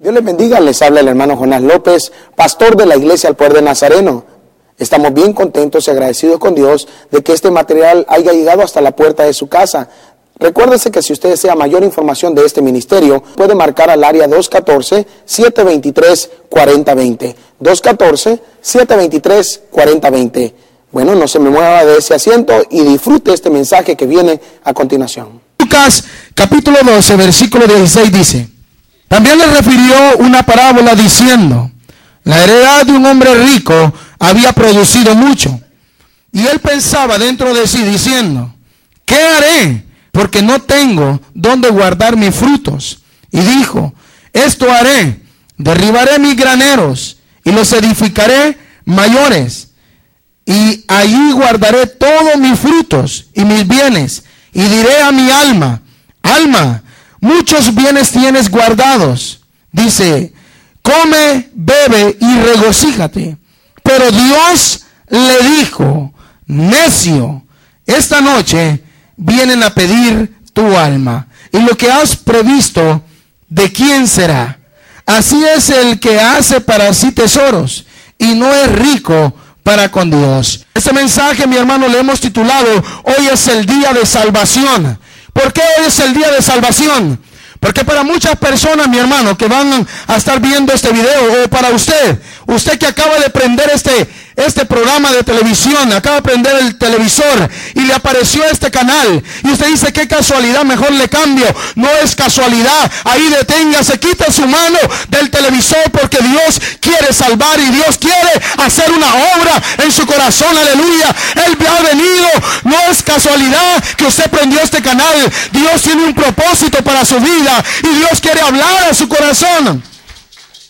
Dios les bendiga, les habla el hermano Jonás López, pastor de la iglesia al Poder de Nazareno. Estamos bien contentos y agradecidos con Dios de que este material haya llegado hasta la puerta de su casa. Recuérdese que si usted desea mayor información de este ministerio, puede marcar al área 214-723-4020. 214-723-4020. Bueno, no se me mueva de ese asiento y disfrute este mensaje que viene a continuación. Lucas capítulo 12, versículo 16 dice, también le refirió una parábola diciendo, la heredad de un hombre rico había producido mucho. Y él pensaba dentro de sí diciendo, ¿qué haré? Porque no tengo donde guardar mis frutos. Y dijo, esto haré, derribaré mis graneros y los edificaré mayores. Y allí guardaré todos mis frutos y mis bienes. Y diré a mi alma, alma, muchos bienes tienes guardados. Dice, come, bebe y regocíjate. Pero Dios le dijo, necio, esta noche vienen a pedir tu alma. Y lo que has previsto, ¿de quién será? Así es el que hace para sí tesoros y no es rico para con Dios. Este mensaje, mi hermano, le hemos titulado, hoy es el día de salvación. ¿Por qué hoy es el día de salvación? Porque para muchas personas, mi hermano, que van a estar viendo este video, o para usted, usted que acaba de prender este, este programa de televisión, acaba de prender el televisor y le apareció este canal, y usted dice, qué casualidad, mejor le cambio. No es casualidad, ahí deténgase, quita su mano del televisor porque Dios quiere salvar y Dios quiere hacer una obra en su corazón, aleluya. Él ha venido, no es casualidad que usted prendió este canal. Dios tiene un propósito para su vida y Dios quiere hablar a su corazón.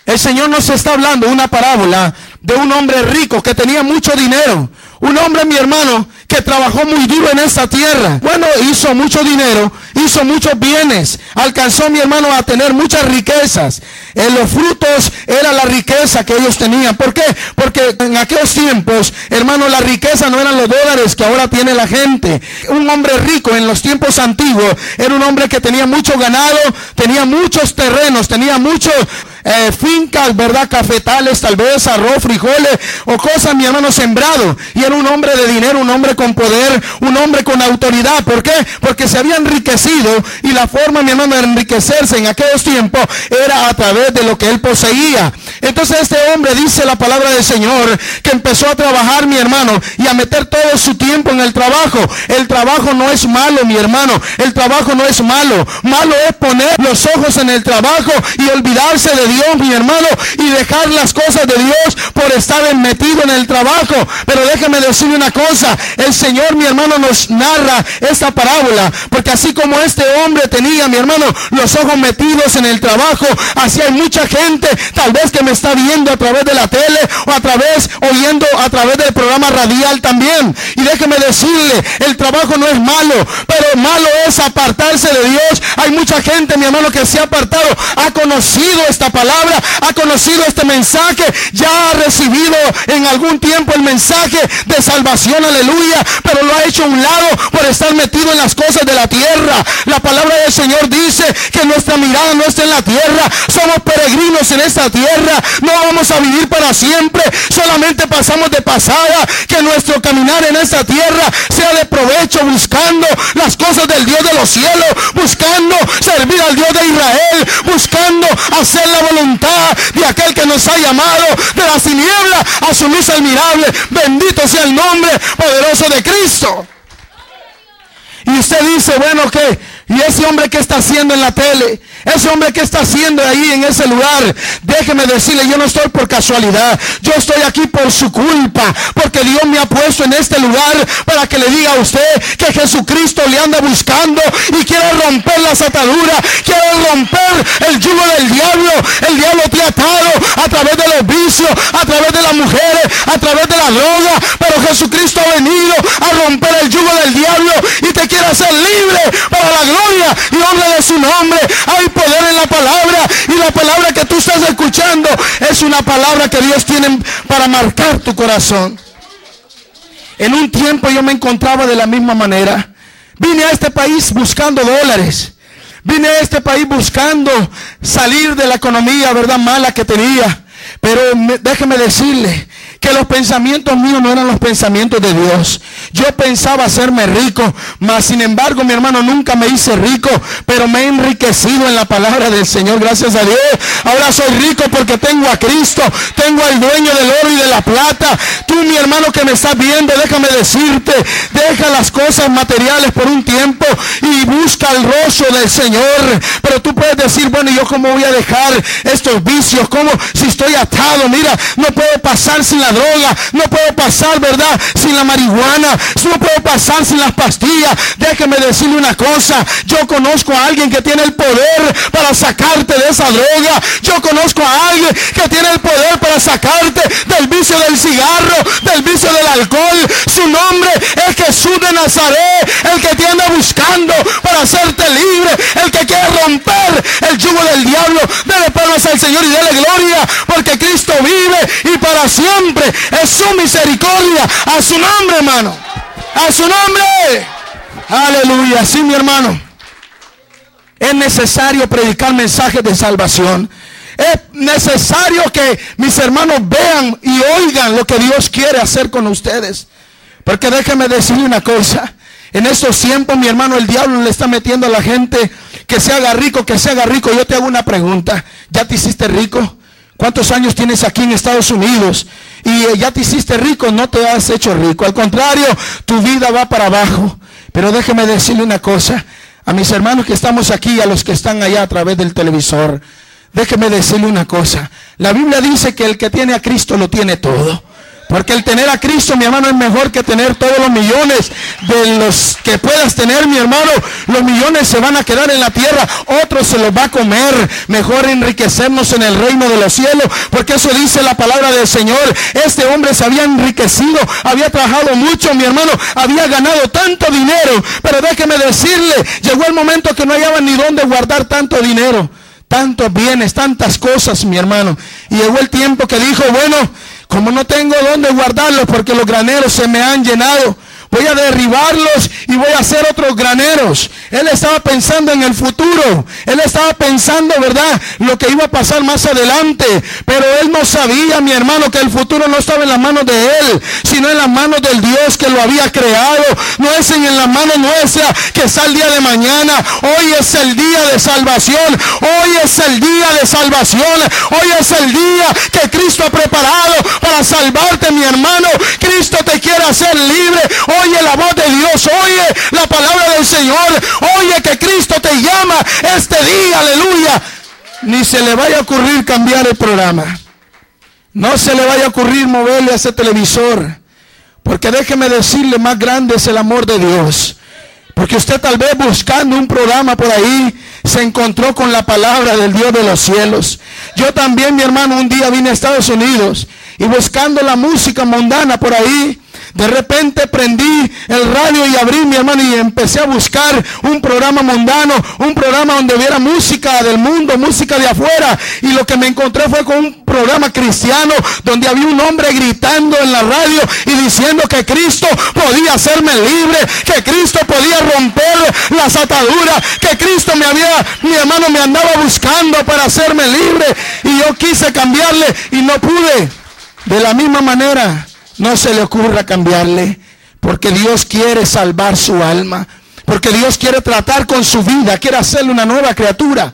El Señor nos está hablando una parábola de un hombre rico que tenía mucho dinero. Un hombre, mi hermano, que trabajó muy duro en esta tierra. Bueno, hizo mucho dinero, hizo muchos bienes, alcanzó mi hermano a tener muchas riquezas. En los frutos era la riqueza que ellos tenían. ¿Por qué? Porque en aquellos tiempos, hermano, la riqueza no eran los dólares que ahora tiene la gente. Un hombre rico en los tiempos antiguos era un hombre que tenía mucho ganado, tenía muchos terrenos, tenía muchos eh, fincas, ¿verdad? Cafetales, tal vez arroz, frijoles o cosas, mi hermano, sembrado. Y era un hombre de dinero, un hombre con poder, un hombre con autoridad. ¿Por qué? Porque se había enriquecido y la forma, mi hermano, de enriquecerse en aquellos tiempos era a través de lo que él poseía. Entonces este hombre dice la palabra del Señor que empezó a trabajar, mi hermano, y a meter todo su tiempo en el trabajo. El trabajo no es malo, mi hermano. El trabajo no es malo. Malo es poner los ojos en el trabajo y olvidarse de Dios mi hermano, y dejar las cosas de Dios por estar metido en el trabajo. Pero déjame decirle una cosa, el Señor, mi hermano, nos narra esta parábola, porque así como este hombre tenía, mi hermano, los ojos metidos en el trabajo, así hay mucha gente, tal vez que me está viendo a través de la tele o a través, oyendo a través del programa radial también. Y déjeme decirle, el trabajo no es malo, pero malo es apartarse de Dios. Hay mucha gente, mi hermano, que se ha apartado, ha conocido esta palabra ha conocido este mensaje, ya ha recibido en algún tiempo el mensaje de salvación, aleluya, pero lo ha hecho a un lado por estar metido en las cosas de la tierra. La palabra del Señor dice que nuestra mirada no está en la tierra, somos peregrinos en esta tierra, no vamos a vivir para siempre, solamente pasamos de pasada, que nuestro caminar en esta tierra sea de provecho, buscando las cosas del Dios de los cielos, buscando servir al Dios de Israel, buscando hacer la voluntad de aquel que nos ha llamado de la tiniebla a su luz admirable. Bendito sea el nombre poderoso de Cristo. Y usted dice, bueno, que ¿Y ese hombre que está haciendo en la tele? Ese hombre que está haciendo ahí en ese lugar. Déjeme decirle, yo no estoy por casualidad. Yo estoy aquí por su culpa. Porque Dios me ha puesto en este lugar para que le diga a usted que Jesucristo le anda buscando y quiere romper las ataduras. Quiere romper el yugo del diablo. El diablo te ha atado a través de los vicios, a través de las mujeres, a través de la droga. Pero Jesucristo ha venido a romper el yugo del diablo y te quiere hacer libre para la gloria y honra de su nombre. Poder en la palabra y la palabra que tú estás escuchando es una palabra que Dios tiene para marcar tu corazón. En un tiempo yo me encontraba de la misma manera. Vine a este país buscando dólares. Vine a este país buscando salir de la economía, ¿verdad? Mala que tenía. Pero déjeme decirle que los pensamientos míos no eran los pensamientos de Dios. Yo pensaba hacerme rico, mas sin embargo, mi hermano, nunca me hice rico, pero me he enriquecido en la palabra del Señor, gracias a Dios. Ahora soy rico porque tengo a Cristo, tengo al dueño del oro y de la plata. Tú, mi hermano que me estás viendo, déjame decirte, deja las cosas materiales por un tiempo y busca el rostro del Señor. Pero tú puedes decir, bueno, ¿yo cómo voy a dejar estos vicios? ¿Cómo si estoy atado? Mira, no puedo pasar sin la droga, no puedo pasar, ¿verdad? Sin la marihuana, no puedo pasar sin las pastillas. Déjeme decirle una cosa, yo conozco a alguien que tiene el poder para sacarte de esa droga. Yo conozco a alguien que tiene el poder para sacarte del vicio del cigarro, del vicio del alcohol. Su nombre es Jesús de Nazaret, el que anda buscando para hacerte libre, el que quiere romper el yugo del diablo. Dele palmas al Señor y dele gloria, porque Cristo vive y para siempre es su misericordia. A su nombre, hermano. A su nombre. Aleluya. Sí, mi hermano. Es necesario predicar mensajes de salvación. Es necesario que mis hermanos vean y oigan lo que Dios quiere hacer con ustedes. Porque déjeme decirle una cosa. En estos tiempos, mi hermano, el diablo le está metiendo a la gente que se haga rico, que se haga rico. Yo te hago una pregunta. ¿Ya te hiciste rico? ¿Cuántos años tienes aquí en Estados Unidos? Y ya te hiciste rico, no te has hecho rico. Al contrario, tu vida va para abajo. Pero déjeme decirle una cosa. A mis hermanos que estamos aquí a los que están allá a través del televisor. Déjeme decirle una cosa. La Biblia dice que el que tiene a Cristo lo tiene todo. Porque el tener a Cristo, mi hermano, es mejor que tener todos los millones de los que puedas tener, mi hermano. Los millones se van a quedar en la tierra, otros se los va a comer. Mejor enriquecernos en el reino de los cielos, porque eso dice la palabra del Señor. Este hombre se había enriquecido, había trabajado mucho, mi hermano, había ganado tanto dinero. Pero déjeme decirle, llegó el momento que no hallaba ni dónde guardar tanto dinero tantos bienes, tantas cosas, mi hermano. Y llegó el tiempo que dijo, bueno, como no tengo dónde guardarlos porque los graneros se me han llenado, voy a derribarlos y voy a hacer otros graneros. Él estaba pensando en el futuro. Él estaba pensando, ¿verdad? Lo que iba a pasar más adelante. Pero él no sabía, mi hermano, que el futuro no estaba en las manos de él, sino en las manos del Dios que lo había creado. No es en las manos nuestras que está el día de mañana. Hoy es el día de salvación. Hoy es el día de salvación. Hoy es el día que Cristo ha preparado para salvarte, mi hermano. Cristo te quiere hacer libre. Oye la voz de Dios, oye la palabra del Señor, oye que Cristo te llama este día, aleluya. Ni se le vaya a ocurrir cambiar el programa. No se le vaya a ocurrir moverle a ese televisor. Porque déjeme decirle, más grande es el amor de Dios. Porque usted tal vez buscando un programa por ahí se encontró con la palabra del Dios de los cielos. Yo también, mi hermano, un día vine a Estados Unidos y buscando la música mundana por ahí, de repente prendí el radio y abrí mi hermano y empecé a buscar un programa mundano, un programa donde hubiera música del mundo, música de afuera. Y lo que me encontré fue con un programa cristiano donde había un hombre gritando en la radio y diciendo que Cristo podía hacerme libre, que Cristo podía romper las ataduras, que Cristo me había, mi hermano me andaba buscando para hacerme libre. Y yo quise cambiarle y no pude. De la misma manera, no se le ocurra cambiarle, porque Dios quiere salvar su alma, porque Dios quiere tratar con su vida, quiere hacerle una nueva criatura.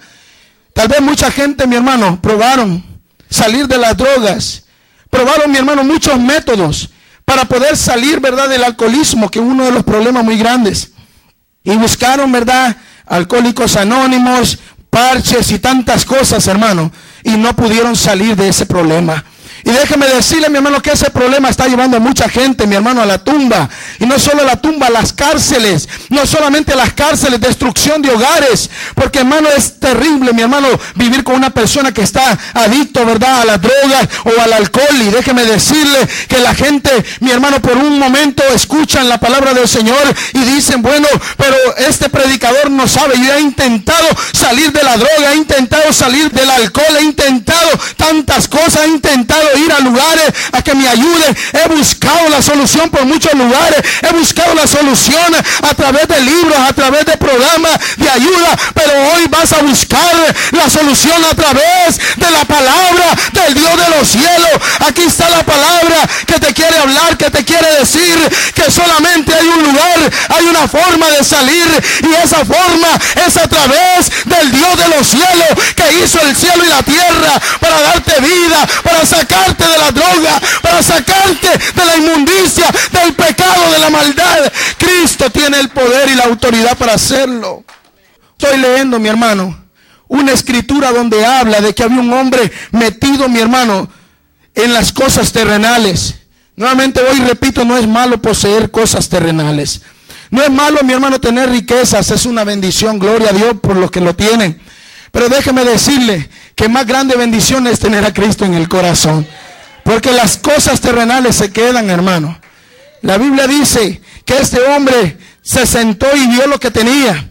Tal vez mucha gente, mi hermano, probaron salir de las drogas, probaron, mi hermano, muchos métodos para poder salir, ¿verdad?, del alcoholismo, que es uno de los problemas muy grandes. Y buscaron, ¿verdad?, alcohólicos anónimos, parches y tantas cosas, hermano, y no pudieron salir de ese problema. Y déjeme decirle, mi hermano, que ese problema está llevando a mucha gente, mi hermano, a la tumba. Y no solo a la tumba, a las cárceles. No solamente a las cárceles, destrucción de hogares. Porque, hermano, es terrible, mi hermano, vivir con una persona que está adicto, ¿verdad? A la droga o al alcohol. Y déjeme decirle que la gente, mi hermano, por un momento escuchan la palabra del Señor y dicen, bueno, pero este predicador no sabe. Yo he intentado salir de la droga, he intentado salir del alcohol, he intentado tantas cosas, he intentado ir a lugares a que me ayuden. He buscado la solución por muchos lugares. He buscado la solución a través de libros, a través de programas de ayuda. Pero hoy vas a buscar la solución a través de la palabra del Dios de los cielos. Aquí está la palabra que te quiere hablar, que te quiere decir que solamente hay un lugar, hay una forma de salir y esa forma es a través del Dios de los cielos que hizo el cielo y la tierra para darte vida, para sacarte de la droga, para sacarte de la inmundicia, del pecado, de la maldad. Cristo tiene el poder y la autoridad para hacerlo. Estoy leyendo, mi hermano, una escritura donde habla de que había un hombre metido, mi hermano, en las cosas terrenales. Nuevamente hoy repito, no es malo poseer cosas terrenales. No es malo, mi hermano, tener riquezas. Es una bendición. Gloria a Dios por los que lo tienen. Pero déjeme decirle que más grande bendición es tener a Cristo en el corazón. Porque las cosas terrenales se quedan, hermano. La Biblia dice que este hombre se sentó y vio lo que tenía.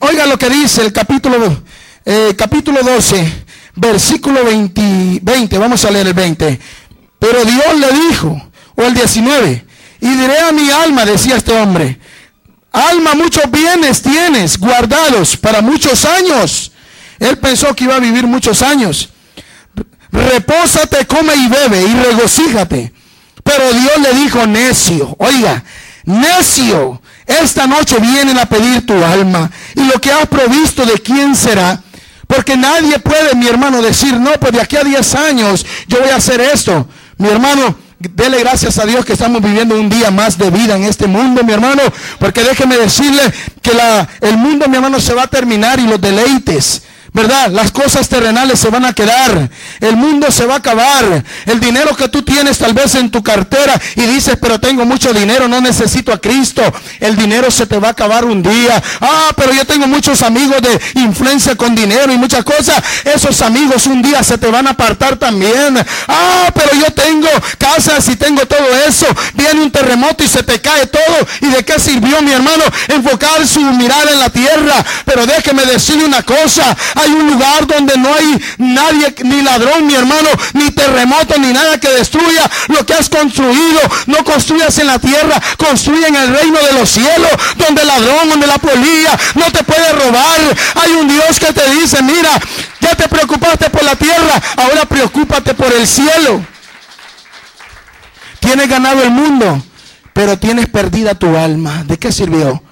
Oiga lo que dice el capítulo, eh, capítulo 12, versículo 20, 20. Vamos a leer el 20. Pero Dios le dijo, o el 19, y diré a mi alma, decía este hombre, alma, muchos bienes tienes guardados para muchos años. Él pensó que iba a vivir muchos años. Repósate, come y bebe y regocíjate. Pero Dios le dijo, necio, oiga, necio, esta noche vienen a pedir tu alma y lo que has provisto de quién será. Porque nadie puede, mi hermano, decir, no, pues de aquí a 10 años yo voy a hacer esto. Mi hermano, dele gracias a Dios que estamos viviendo un día más de vida en este mundo, mi hermano. Porque déjeme decirle que la, el mundo, mi hermano, se va a terminar y los deleites ¿Verdad? Las cosas terrenales se van a quedar. El mundo se va a acabar. El dinero que tú tienes tal vez en tu cartera y dices, pero tengo mucho dinero, no necesito a Cristo. El dinero se te va a acabar un día. Ah, pero yo tengo muchos amigos de influencia con dinero y muchas cosas. Esos amigos un día se te van a apartar también. Ah, pero yo tengo casas y tengo todo eso. Viene un terremoto y se te cae todo. ¿Y de qué sirvió mi hermano enfocar su mirada en la tierra? Pero déjeme decirle una cosa hay un lugar donde no hay nadie, ni ladrón, mi hermano, ni terremoto, ni nada que destruya lo que has construido. No construyas en la tierra, construye en el reino de los cielos, donde el ladrón, donde la polilla no te puede robar. Hay un Dios que te dice, mira, ya te preocupaste por la tierra, ahora preocúpate por el cielo. Tienes ganado el mundo, pero tienes perdida tu alma. ¿De qué sirvió?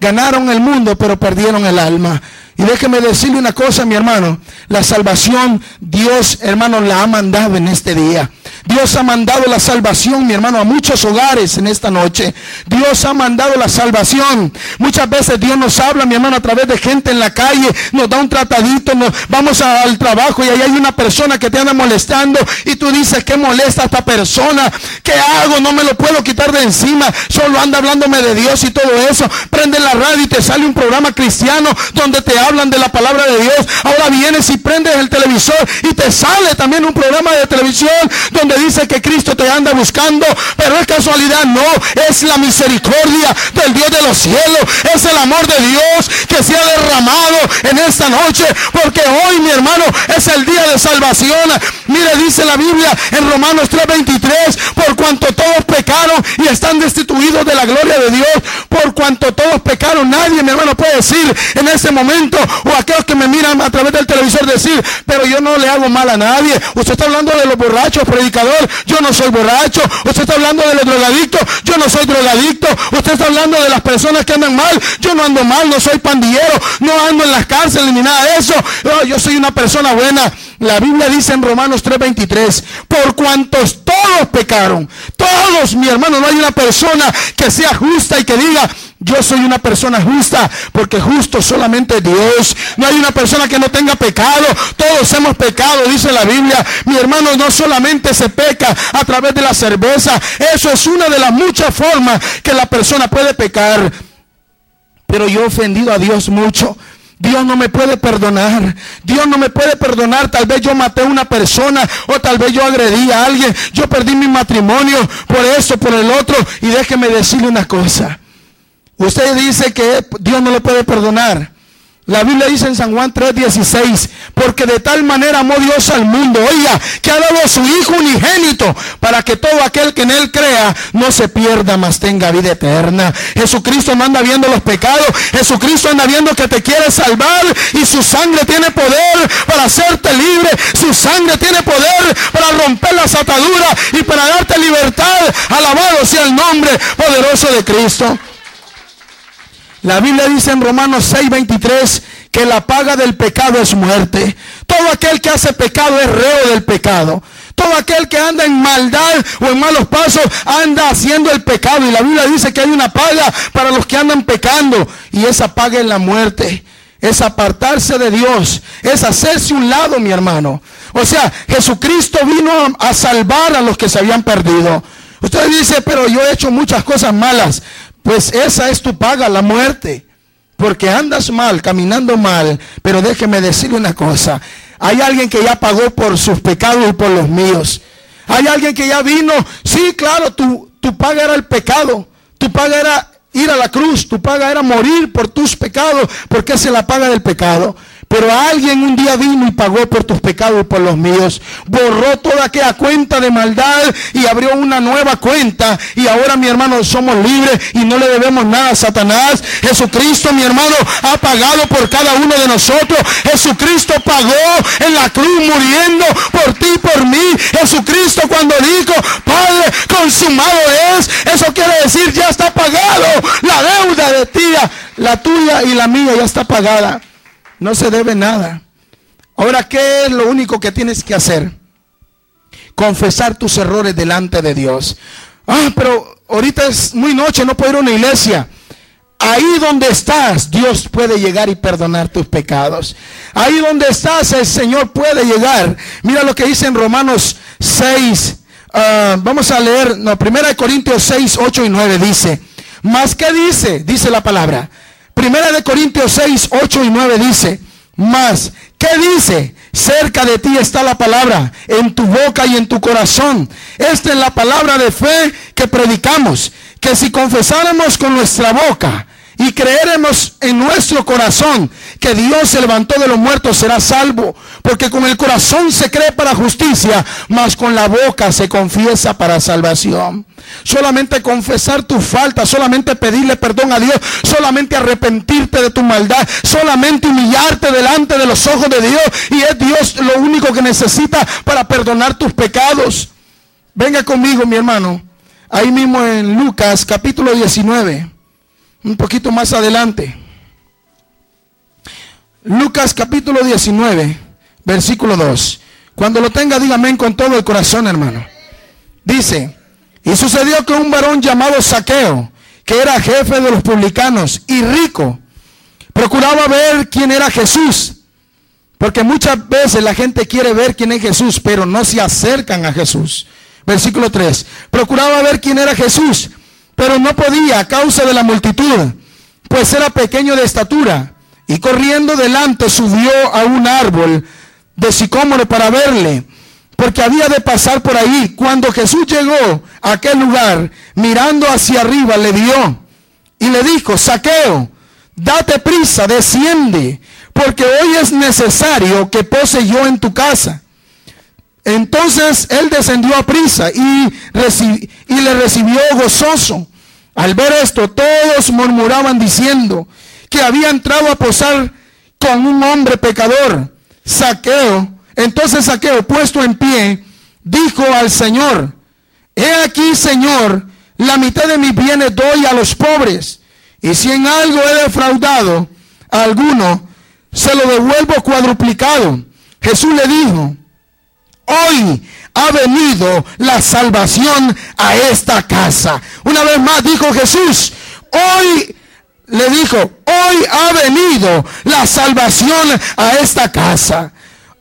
Ganaron el mundo, pero perdieron el alma. Y déjeme decirle una cosa, mi hermano. La salvación, Dios, hermano, la ha mandado en este día. Dios ha mandado la salvación, mi hermano, a muchos hogares en esta noche. Dios ha mandado la salvación. Muchas veces Dios nos habla, mi hermano, a través de gente en la calle, nos da un tratadito, nos, vamos al trabajo y ahí hay una persona que te anda molestando y tú dices, ¿qué molesta a esta persona? ¿Qué hago? No me lo puedo quitar de encima. Solo anda hablándome de Dios y todo eso. Prende la radio y te sale un programa cristiano donde te hablan de la palabra de Dios. Ahora vienes y prendes el televisor y te sale también un programa de televisión donde dice que Cristo te anda buscando, pero es casualidad, no, es la misericordia del Dios de los cielos, es el amor de Dios que se ha derramado en esta noche, porque hoy, mi hermano, es el día de salvación. Mire, dice la Biblia en Romanos 3:23, por cuanto todos pecaron y están destituidos de la gloria de Dios, por cuanto todos pecaron, nadie, mi hermano, puede decir en ese momento, o aquellos que me miran a través del televisor decir, pero yo no le hago mal a nadie. Usted está hablando de los borrachos, predicadores yo no soy borracho. Usted está hablando de los drogadictos, yo no soy drogadicto. Usted está hablando de las personas que andan mal, yo no ando mal, no soy pandillero, no ando en las cárceles ni nada de eso. yo soy una persona buena. La Biblia dice en Romanos 3:23, por cuantos todos pecaron, todos, mi hermano, no hay una persona que sea justa y que diga, yo soy una persona justa porque justo solamente Dios. No hay una persona que no tenga pecado. Todos hemos pecado, dice la Biblia. Mi hermano, no solamente se peca a través de la cerveza. Eso es una de las muchas formas que la persona puede pecar. Pero yo he ofendido a Dios mucho. Dios no me puede perdonar. Dios no me puede perdonar. Tal vez yo maté a una persona o tal vez yo agredí a alguien. Yo perdí mi matrimonio por eso, por el otro. Y déjeme decirle una cosa. Usted dice que Dios no le puede perdonar. La Biblia dice en San Juan 3:16, porque de tal manera amó Dios al mundo, oiga, que ha dado a su Hijo unigénito, para que todo aquel que en Él crea no se pierda, mas tenga vida eterna. Jesucristo no anda viendo los pecados, Jesucristo anda viendo que te quiere salvar y su sangre tiene poder para hacerte libre, su sangre tiene poder para romper las ataduras y para darte libertad. Alabado sea el nombre poderoso de Cristo. La Biblia dice en Romanos 6:23 que la paga del pecado es muerte. Todo aquel que hace pecado es reo del pecado. Todo aquel que anda en maldad o en malos pasos anda haciendo el pecado. Y la Biblia dice que hay una paga para los que andan pecando. Y esa paga es la muerte. Es apartarse de Dios. Es hacerse un lado, mi hermano. O sea, Jesucristo vino a salvar a los que se habían perdido. Usted dice, pero yo he hecho muchas cosas malas. Pues esa es tu paga, la muerte. Porque andas mal, caminando mal. Pero déjeme decirle una cosa. Hay alguien que ya pagó por sus pecados y por los míos. Hay alguien que ya vino. Sí, claro, tu, tu paga era el pecado. Tu paga era ir a la cruz. Tu paga era morir por tus pecados. Porque es la paga del pecado. Pero alguien un día vino y pagó por tus pecados y por los míos. Borró toda aquella cuenta de maldad y abrió una nueva cuenta. Y ahora, mi hermano, somos libres y no le debemos nada a Satanás. Jesucristo, mi hermano, ha pagado por cada uno de nosotros. Jesucristo pagó en la cruz muriendo por ti y por mí. Jesucristo cuando dijo, Padre, consumado es. Eso quiere decir, ya está pagado. La deuda de ti, la tuya y la mía ya está pagada. No se debe nada. Ahora, ¿qué es lo único que tienes que hacer? Confesar tus errores delante de Dios. Ah, pero ahorita es muy noche, no puedo ir a una iglesia. Ahí donde estás, Dios puede llegar y perdonar tus pecados. Ahí donde estás, el Señor puede llegar. Mira lo que dice en Romanos 6. Ah, vamos a leer, no, 1 Corintios 6, 8 y 9 dice. Más que dice, dice la palabra. Primera de Corintios 6, 8 y 9 dice, más, ¿qué dice? Cerca de ti está la palabra, en tu boca y en tu corazón. Esta es la palabra de fe que predicamos, que si confesáramos con nuestra boca y creeremos en nuestro corazón que Dios se levantó de los muertos, será salvo. Porque con el corazón se cree para justicia, mas con la boca se confiesa para salvación. Solamente confesar tu falta, solamente pedirle perdón a Dios, solamente arrepentirte de tu maldad, solamente humillarte delante de los ojos de Dios. Y es Dios lo único que necesita para perdonar tus pecados. Venga conmigo, mi hermano. Ahí mismo en Lucas capítulo 19. Un poquito más adelante. Lucas capítulo 19, versículo 2. Cuando lo tenga, dígame con todo el corazón, hermano. Dice, y sucedió que un varón llamado Saqueo, que era jefe de los publicanos y rico, procuraba ver quién era Jesús. Porque muchas veces la gente quiere ver quién es Jesús, pero no se acercan a Jesús. Versículo 3. Procuraba ver quién era Jesús pero no podía a causa de la multitud, pues era pequeño de estatura. Y corriendo delante subió a un árbol de sicómoro para verle, porque había de pasar por ahí. Cuando Jesús llegó a aquel lugar, mirando hacia arriba, le vio y le dijo, saqueo, date prisa, desciende, porque hoy es necesario que pose yo en tu casa. Entonces él descendió a prisa y, y le recibió gozoso. Al ver esto, todos murmuraban diciendo que había entrado a posar con un hombre pecador, saqueo. Entonces saqueo, puesto en pie, dijo al Señor, he aquí, Señor, la mitad de mis bienes doy a los pobres. Y si en algo he defraudado a alguno, se lo devuelvo cuadruplicado. Jesús le dijo, Hoy ha venido la salvación a esta casa. Una vez más dijo Jesús, hoy le dijo, hoy ha venido la salvación a esta casa.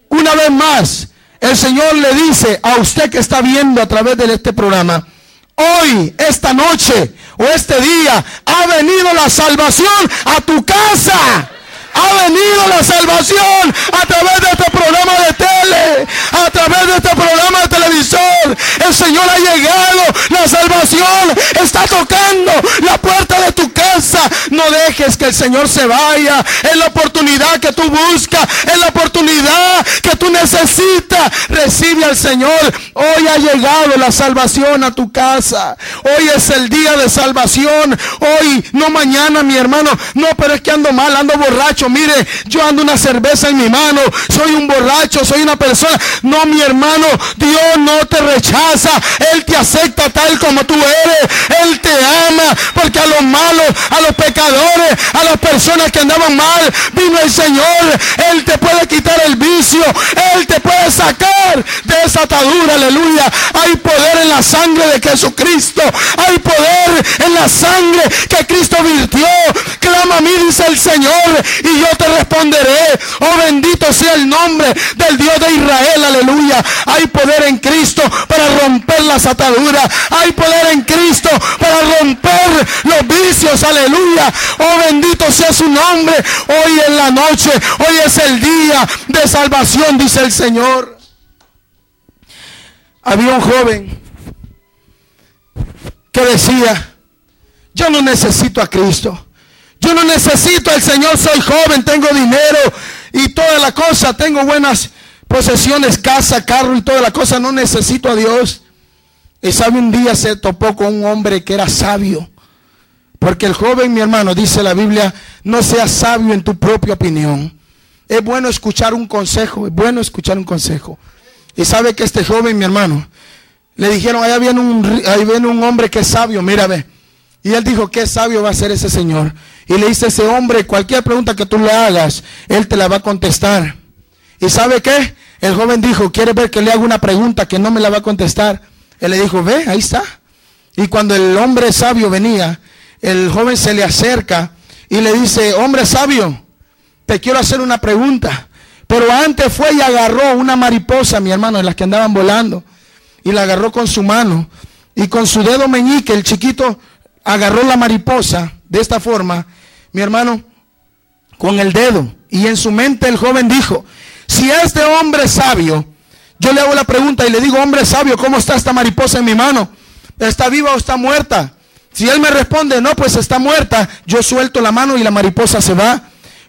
Una vez más, el Señor le dice a usted que está viendo a través de este programa, hoy, esta noche o este día, ha venido la salvación a tu casa. Ha venido la salvación a través de este programa de tele, a través de este programa de televisor. El Señor ha llegado, la salvación está tocando la puerta de tu casa. No dejes que el Señor se vaya. Es la oportunidad que tú buscas. Es la oportunidad que tú necesitas. Recibe al Señor. Hoy ha llegado la salvación a tu casa. Hoy es el día de salvación. Hoy, no mañana, mi hermano. No, pero es que ando mal, ando borracho. Mire, yo ando una cerveza en mi mano. Soy un borracho, soy una persona. No, mi hermano, Dios no te rechaza. Él te acepta tal como tú eres. Él te ama. Porque a los malos, a los pecadores, a las personas que andaban mal, vino el Señor. Él te puede quitar el vicio. Él te puede sacar de esa atadura. Aleluya. Hay poder en la sangre de Jesucristo. Hay poder en la sangre que Cristo virtió. Clama a mí, dice el Señor, y yo te responderé. Oh bendito sea el nombre del Dios de Israel. Aleluya. Hay poder en Cristo para romper las ataduras. Hay poder en Cristo para romper los vicios. Aleluya. Oh bendito sea su nombre. Hoy en la noche, hoy es el día de salvación, dice el Señor. Había un joven que decía, yo no necesito a Cristo. Yo no necesito al Señor, soy joven, tengo dinero y toda la cosa, tengo buenas posesiones, casa, carro y toda la cosa, no necesito a Dios. Y sabe, un día se topó con un hombre que era sabio. Porque el joven, mi hermano, dice la Biblia, no seas sabio en tu propia opinión. Es bueno escuchar un consejo, es bueno escuchar un consejo. Y sabe que este joven, mi hermano, le dijeron, ahí viene un, ahí viene un hombre que es sabio, mira, ve. Y él dijo, qué sabio va a ser ese señor. Y le dice ese hombre, cualquier pregunta que tú le hagas, él te la va a contestar. ¿Y sabe qué? El joven dijo, ¿quiere ver que le haga una pregunta que no me la va a contestar? Él le dijo, ve, ahí está. Y cuando el hombre sabio venía, el joven se le acerca y le dice, hombre sabio, te quiero hacer una pregunta. Pero antes fue y agarró una mariposa, mi hermano, de las que andaban volando. Y la agarró con su mano. Y con su dedo meñique, el chiquito agarró la mariposa de esta forma, mi hermano, con el dedo. Y en su mente el joven dijo, si este hombre sabio, yo le hago la pregunta y le digo, hombre sabio, ¿cómo está esta mariposa en mi mano? ¿Está viva o está muerta? Si él me responde, no, pues está muerta, yo suelto la mano y la mariposa se va.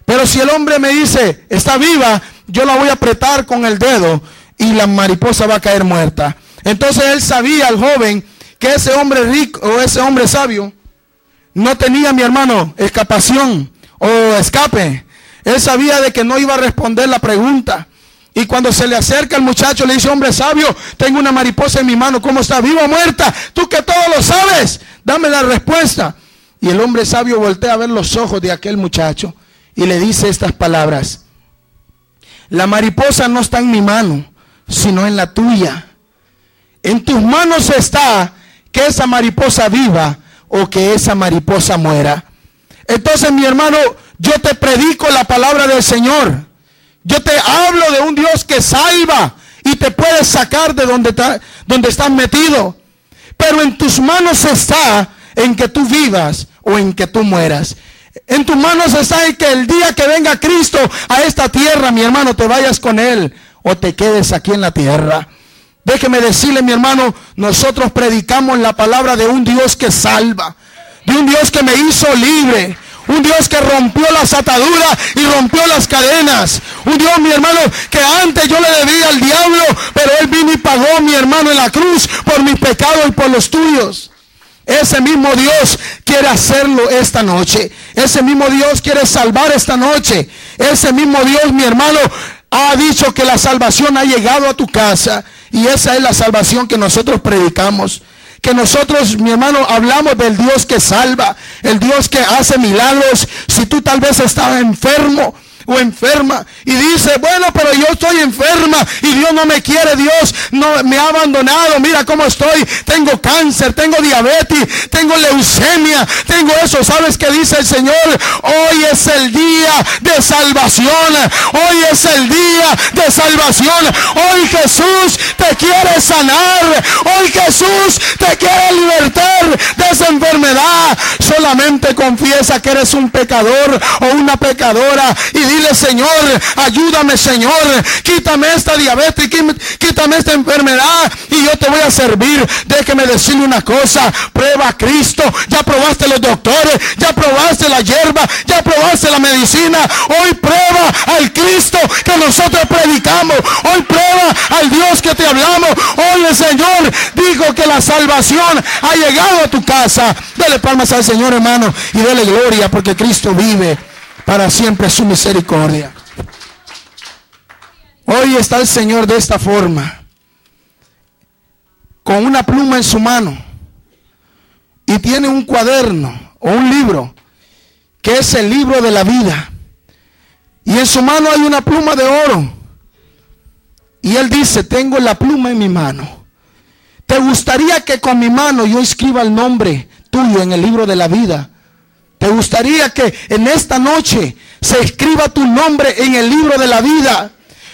Pero si el hombre me dice, está viva, yo la voy a apretar con el dedo y la mariposa va a caer muerta. Entonces él sabía, el joven, que ese hombre rico o ese hombre sabio no tenía, mi hermano, escapación o escape. Él sabía de que no iba a responder la pregunta. Y cuando se le acerca el muchacho, le dice, hombre sabio, tengo una mariposa en mi mano, ¿cómo está? ¿Viva o muerta? Tú que todo lo sabes, dame la respuesta. Y el hombre sabio voltea a ver los ojos de aquel muchacho y le dice estas palabras. La mariposa no está en mi mano, sino en la tuya. En tus manos está que esa mariposa viva o que esa mariposa muera. Entonces, mi hermano, yo te predico la palabra del Señor. Yo te hablo de un Dios que salva y te puede sacar de donde, donde estás metido. Pero en tus manos está en que tú vivas o en que tú mueras. En tus manos está en que el día que venga Cristo a esta tierra, mi hermano, te vayas con Él o te quedes aquí en la tierra. Déjeme decirle, mi hermano, nosotros predicamos la palabra de un Dios que salva, de un Dios que me hizo libre, un Dios que rompió las ataduras y rompió las cadenas. Un Dios, mi hermano, que antes yo le debía al diablo, pero Él vino y pagó, mi hermano, en la cruz por mis pecados y por los tuyos. Ese mismo Dios quiere hacerlo esta noche. Ese mismo Dios quiere salvar esta noche. Ese mismo Dios, mi hermano, ha dicho que la salvación ha llegado a tu casa. Y esa es la salvación que nosotros predicamos. Que nosotros, mi hermano, hablamos del Dios que salva, el Dios que hace milagros. Si tú tal vez estás enfermo, o enferma y dice, bueno, pero yo estoy enferma y Dios no me quiere, Dios no me ha abandonado, mira cómo estoy, tengo cáncer, tengo diabetes, tengo leucemia, tengo eso, ¿sabes qué dice el Señor? Hoy es el día de salvación, hoy es el día de salvación, hoy Jesús te quiere sanar, hoy Jesús te quiere libertar de esa enfermedad, solamente confiesa que eres un pecador o una pecadora y dile, Señor, ayúdame, Señor, quítame esta diabetes, quítame esta enfermedad y yo te voy a servir. Déjeme decirle una cosa, prueba a Cristo. Ya probaste los doctores, ya probaste la hierba, ya probaste la medicina. Hoy prueba al Cristo que nosotros predicamos. Hoy prueba al Dios que te hablamos. Hoy el Señor dijo que la salvación ha llegado a tu casa. Dele palmas al Señor hermano y dele gloria porque Cristo vive para siempre su misericordia. Hoy está el Señor de esta forma, con una pluma en su mano y tiene un cuaderno o un libro, que es el libro de la vida. Y en su mano hay una pluma de oro. Y él dice, tengo la pluma en mi mano. ¿Te gustaría que con mi mano yo escriba el nombre tuyo en el libro de la vida? ¿Te gustaría que en esta noche se escriba tu nombre en el libro de la vida?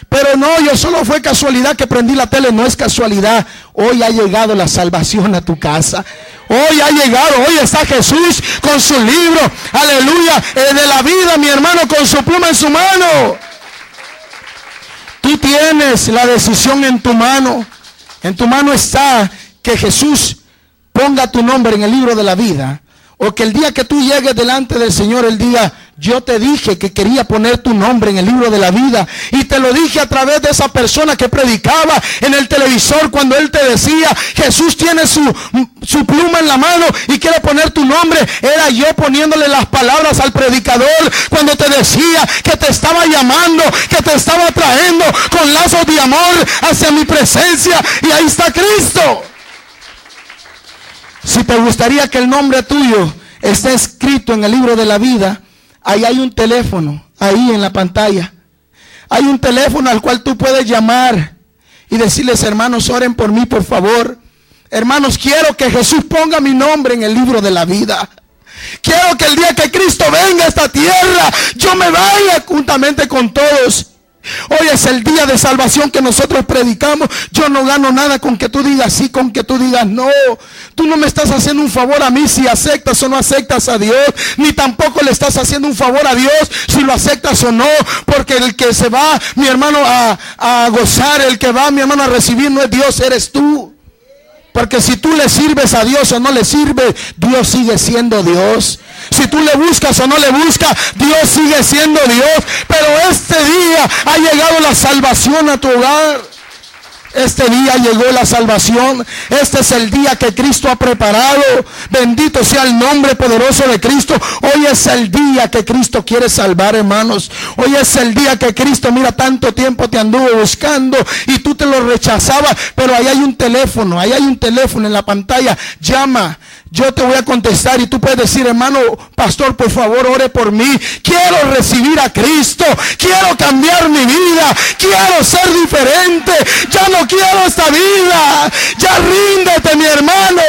Pero no, yo solo fue casualidad que prendí la tele, no es casualidad. Hoy ha llegado la salvación a tu casa. Hoy ha llegado, hoy está Jesús con su libro, aleluya, eh, de la vida, mi hermano, con su pluma en su mano. Tú tienes la decisión en tu mano. En tu mano está que Jesús ponga tu nombre en el libro de la vida o que el día que tú llegues delante del Señor, el día, yo te dije que quería poner tu nombre en el libro de la vida. Y te lo dije a través de esa persona que predicaba en el televisor cuando él te decía, Jesús tiene su, su pluma en la mano y quiere poner tu nombre. Era yo poniéndole las palabras al predicador cuando te decía que te estaba llamando, que te estaba trayendo con lazos de amor hacia mi presencia. Y ahí está Cristo. Si te gustaría que el nombre tuyo esté escrito en el libro de la vida, ahí hay un teléfono, ahí en la pantalla. Hay un teléfono al cual tú puedes llamar y decirles, hermanos, oren por mí, por favor. Hermanos, quiero que Jesús ponga mi nombre en el libro de la vida. Quiero que el día que Cristo venga a esta tierra, yo me vaya juntamente con todos Hoy es el día de salvación que nosotros predicamos. Yo no gano nada con que tú digas sí, con que tú digas no. Tú no me estás haciendo un favor a mí si aceptas o no aceptas a Dios. Ni tampoco le estás haciendo un favor a Dios si lo aceptas o no. Porque el que se va, mi hermano, a, a gozar, el que va, mi hermano, a recibir no es Dios, eres tú. Porque si tú le sirves a Dios o no le sirves, Dios sigue siendo Dios. Si tú le buscas o no le buscas, Dios sigue siendo Dios. Pero este día ha llegado la salvación a tu hogar. Este día llegó la salvación. Este es el día que Cristo ha preparado. Bendito sea el nombre poderoso de Cristo. Hoy es el día que Cristo quiere salvar, hermanos. Hoy es el día que Cristo, mira, tanto tiempo te anduvo buscando y tú te lo rechazabas. Pero ahí hay un teléfono, ahí hay un teléfono en la pantalla. Llama. Yo te voy a contestar y tú puedes decir, hermano, pastor, por favor, ore por mí. Quiero recibir a Cristo. Quiero cambiar mi vida. Quiero ser diferente. Ya no quiero esta vida. Ya ríndete, mi hermano.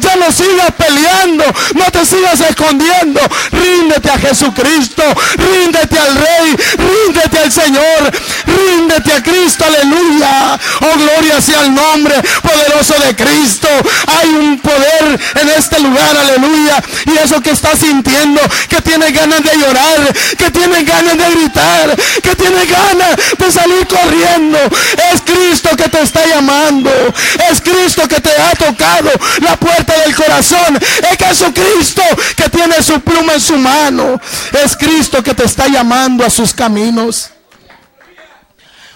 Ya no sigas peleando. No te sigas escondiendo. Ríndete a Jesucristo. Ríndete al Rey. Ríndete al Señor. Ríndete a Cristo. Aleluya. Oh, gloria sea el nombre poderoso de Cristo. Hay un poder en este este lugar, aleluya. Y eso que está sintiendo, que tiene ganas de llorar, que tiene ganas de gritar, que tiene ganas de salir corriendo. Es Cristo que te está llamando. Es Cristo que te ha tocado la puerta del corazón. Es Jesucristo que tiene su pluma en su mano. Es Cristo que te está llamando a sus caminos.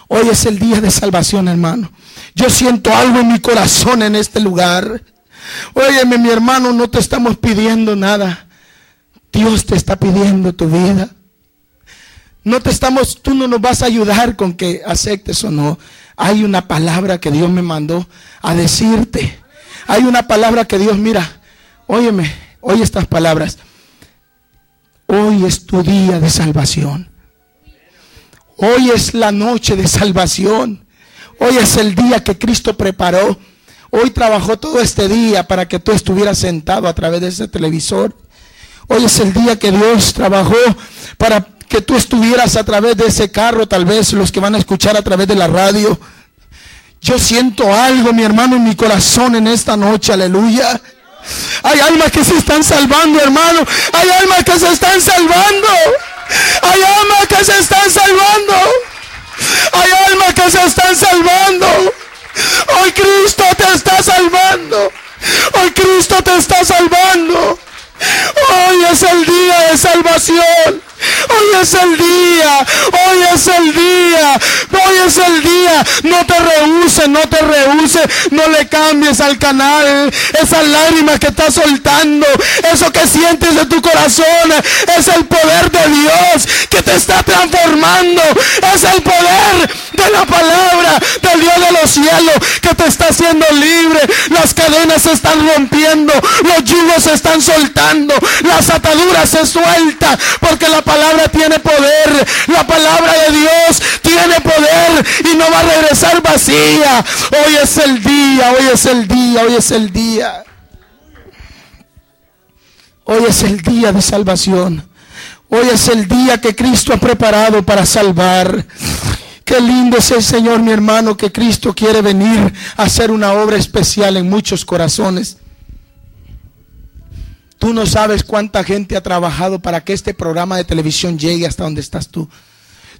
Hoy es el día de salvación, hermano. Yo siento algo en mi corazón en este lugar. Óyeme, mi hermano, no te estamos pidiendo nada. Dios te está pidiendo tu vida. No te estamos, tú no nos vas a ayudar con que aceptes o no. Hay una palabra que Dios me mandó a decirte. Hay una palabra que Dios, mira, óyeme, oye estas palabras. Hoy es tu día de salvación. Hoy es la noche de salvación. Hoy es el día que Cristo preparó Hoy trabajó todo este día para que tú estuvieras sentado a través de ese televisor. Hoy es el día que Dios trabajó para que tú estuvieras a través de ese carro, tal vez los que van a escuchar a través de la radio. Yo siento algo, mi hermano, en mi corazón en esta noche, aleluya. Hay almas que se están salvando, hermano. Hay almas que se están salvando. Hay almas que se están salvando. Hay almas que se están salvando. Hoy Cristo te está salvando. Hoy Cristo te está salvando. Hoy es el día de salvación. Hoy es el día, hoy es el día, hoy es el día. No te rehuses, no te rehuses, no le cambies al canal. Esas lágrimas que estás soltando, eso que sientes de tu corazón, es el poder de Dios que te está transformando. Es el poder de la palabra del Dios de los cielos que te está haciendo libre. Las cadenas se están rompiendo, los yugos se están soltando, las ataduras se sueltan porque la palabra tiene poder. La palabra de Dios tiene poder y no va a regresar vacía. Hoy es el día, hoy es el día, hoy es el día. Hoy es el día de salvación. Hoy es el día que Cristo ha preparado para salvar. Qué lindo es el Señor, mi hermano, que Cristo quiere venir a hacer una obra especial en muchos corazones. Tú no sabes cuánta gente ha trabajado para que este programa de televisión llegue hasta donde estás tú.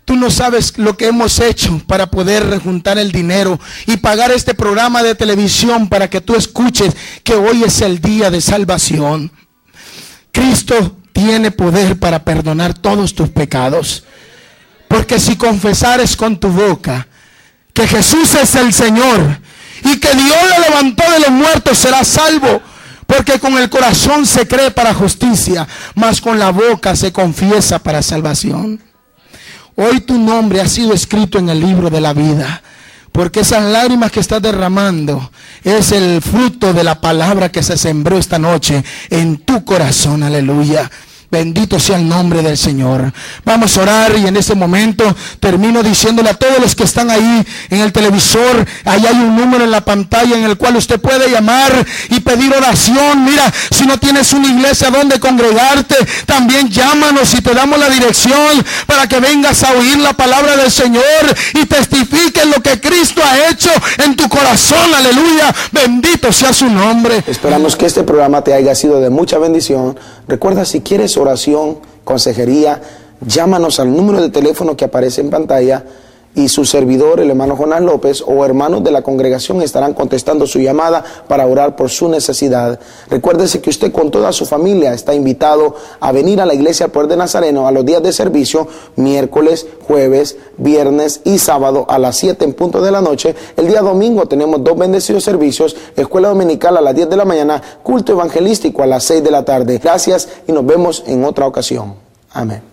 Tú no sabes lo que hemos hecho para poder rejuntar el dinero y pagar este programa de televisión para que tú escuches que hoy es el día de salvación. Cristo tiene poder para perdonar todos tus pecados. Porque si confesares con tu boca que Jesús es el Señor y que Dios le levantó de los muertos, serás salvo. Porque con el corazón se cree para justicia, mas con la boca se confiesa para salvación. Hoy tu nombre ha sido escrito en el libro de la vida. Porque esas lágrimas que estás derramando es el fruto de la palabra que se sembró esta noche en tu corazón. Aleluya. Bendito sea el nombre del Señor. Vamos a orar y en este momento termino diciéndole a todos los que están ahí en el televisor, ahí hay un número en la pantalla en el cual usted puede llamar y pedir oración. Mira, si no tienes una iglesia donde congregarte, también llámanos y te damos la dirección para que vengas a oír la palabra del Señor y testifiques lo que Cristo ha hecho en tu corazón. Aleluya. Bendito sea su nombre. Esperamos que este programa te haya sido de mucha bendición. Recuerda si quieres oración, consejería, llámanos al número de teléfono que aparece en pantalla y su servidor, el hermano Jonás López, o hermanos de la congregación estarán contestando su llamada para orar por su necesidad. Recuérdese que usted con toda su familia está invitado a venir a la iglesia Poder de Nazareno a los días de servicio, miércoles, jueves, viernes y sábado a las 7 en punto de la noche. El día domingo tenemos dos bendecidos servicios, escuela dominical a las 10 de la mañana, culto evangelístico a las 6 de la tarde. Gracias y nos vemos en otra ocasión. Amén.